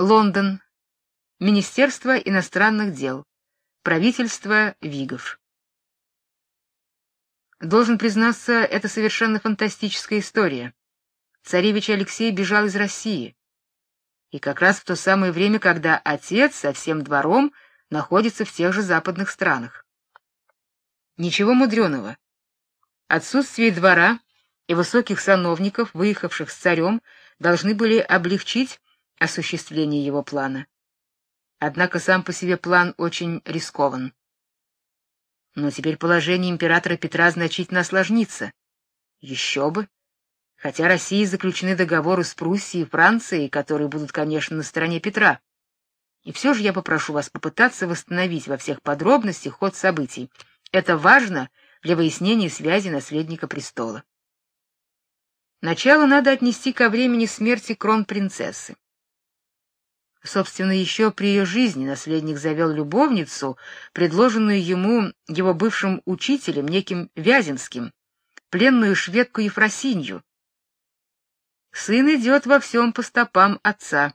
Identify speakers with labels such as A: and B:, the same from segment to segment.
A: Лондон. Министерство иностранных дел. Правительство Вигов. Должен признаться, это совершенно фантастическая история. Царевич Алексей бежал из России. И как раз в то самое время, когда отец со всем двором находится в тех же западных странах. Ничего мудреного. Отсутствие двора и высоких сановников, выехавших с царем, должны были облегчить осуществление его плана. Однако сам по себе план очень рискован. Но теперь положение императора Петра значительно осложнится. Еще бы. Хотя России заключены договоры с Пруссией и Францией, которые будут, конечно, на стороне Петра. И все же я попрошу вас попытаться восстановить во всех подробностях ход событий. Это важно для выяснения связи наследника престола. Начало надо отнести ко времени смерти кронпринцессы. Собственно, еще при ее жизни наследник завел любовницу, предложенную ему его бывшим учителем, неким Вяземским, пленную шведку Ефросинью. Сын идет во всем по стопам отца.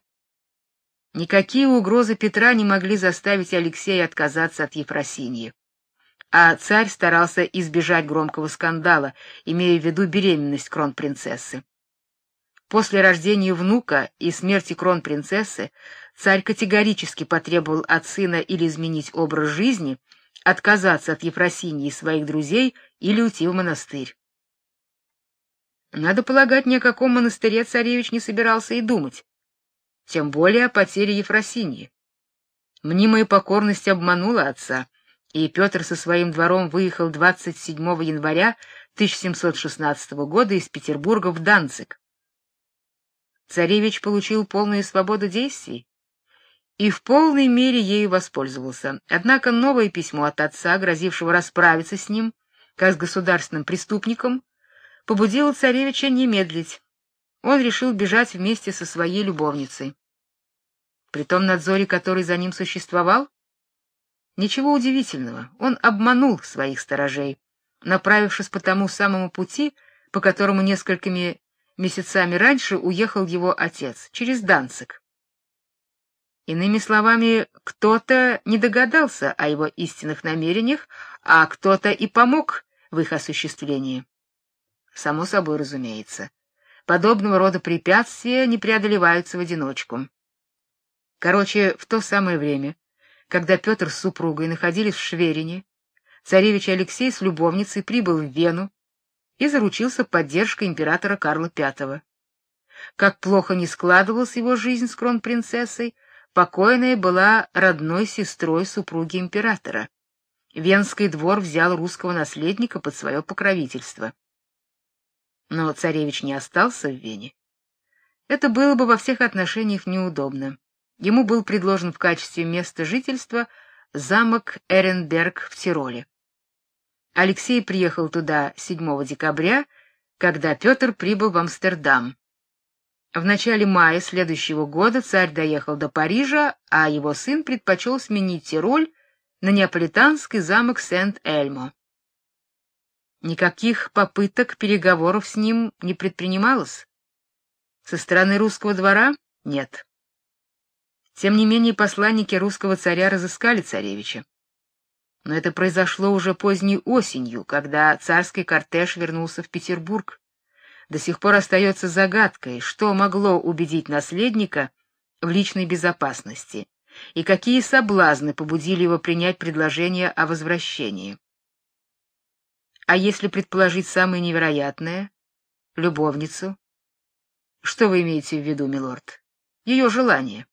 A: Никакие угрозы Петра не могли заставить Алексея отказаться от Ефросиньи. А царь старался избежать громкого скандала, имея в виду беременность кронпринцессы. После рождения внука и смерти кронпринцессы царь категорически потребовал от сына или изменить образ жизни, отказаться от Ефросиньи и своих друзей или уйти в монастырь. Надо полагать, ни о каком монастыре царевич не собирался и думать, тем более о потере Ефросиньи. Мнимая покорность обманула отца, и Петр со своим двором выехал 27 января 1716 года из Петербурга в Данциг. Царевич получил полную свободу действий и в полной мере ею воспользовался. Однако новое письмо от отца, грозившего расправиться с ним, как с государственным преступником, побудило царевича не медлить. Он решил бежать вместе со своей любовницей. При том надзоре, который за ним существовал, ничего удивительного, он обманул своих сторожей, направившись по тому самому пути, по которому несколькими месяцами раньше уехал его отец через Данциг. Иными словами, кто-то не догадался о его истинных намерениях, а кто-то и помог в их осуществлении. Само собой, разумеется. Подобного рода препятствия не преодолеваются в одиночку. Короче, в то самое время, когда Петр с супругой находились в Шверине, царевич Алексей с любовницей прибыл в Вену и заручился поддержкой императора Карла V. Как плохо не складывалась его жизнь с кронпринцессой, покойная была родной сестрой супруги императора. Венский двор взял русского наследника под свое покровительство. Но царевич не остался в Вене. Это было бы во всех отношениях неудобно. Ему был предложен в качестве места жительства замок Эренберг в Тироле. Алексей приехал туда 7 декабря, когда Петр прибыл в Амстердам. В начале мая следующего года царь доехал до Парижа, а его сын предпочел сменить Тироль на неаполитанский замок Сент-Эльмо. Никаких попыток переговоров с ним не предпринималось. Со стороны русского двора нет. Тем не менее посланники русского царя разыскали царевича. Но это произошло уже поздней осенью, когда царский кортеж вернулся в Петербург. До сих пор остается загадкой, что могло убедить наследника в личной безопасности и какие соблазны побудили его принять предложение о возвращении. А если предположить самое невероятное любовницу? Что вы имеете в виду, милорд? Ее желание.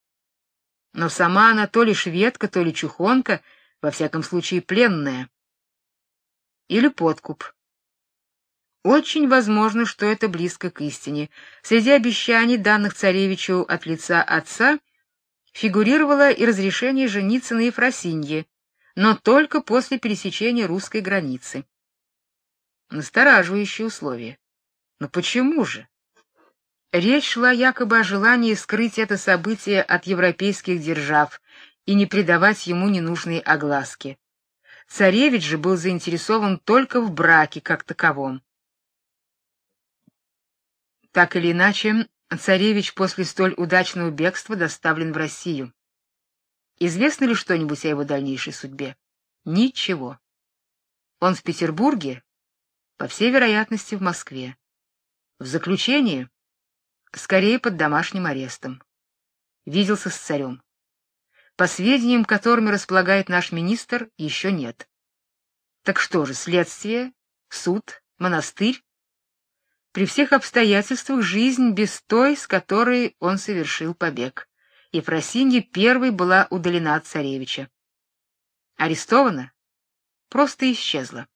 A: Но сама она то ли шведка, то ли чухонка, во всяком случае пленная. Или подкуп. Очень возможно, что это близко к истине. Среди обещаний, данных царевичу от лица отца, фигурировало и разрешение жениться на Ефросинье, но только после пересечения русской границы. Настораживающие условия. Но почему же? Речь шла якобы о желании скрыть это событие от европейских держав и не придавать ему ненужной огласки. Царевич же был заинтересован только в браке как таковом. Так или иначе, царевич после столь удачного бегства доставлен в Россию. Известно ли что-нибудь о его дальнейшей судьбе? Ничего. Он в Петербурге, по всей вероятности, в Москве. В заключении скорее под домашним арестом. Виделся с царем. По сведениям, которыми располагает наш министр, еще нет. Так что же, следствие, суд, монастырь? При всех обстоятельствах жизнь без той, с которой он совершил побег. Ефросинья первой была удалена от царевича. Арестована? Просто исчезла.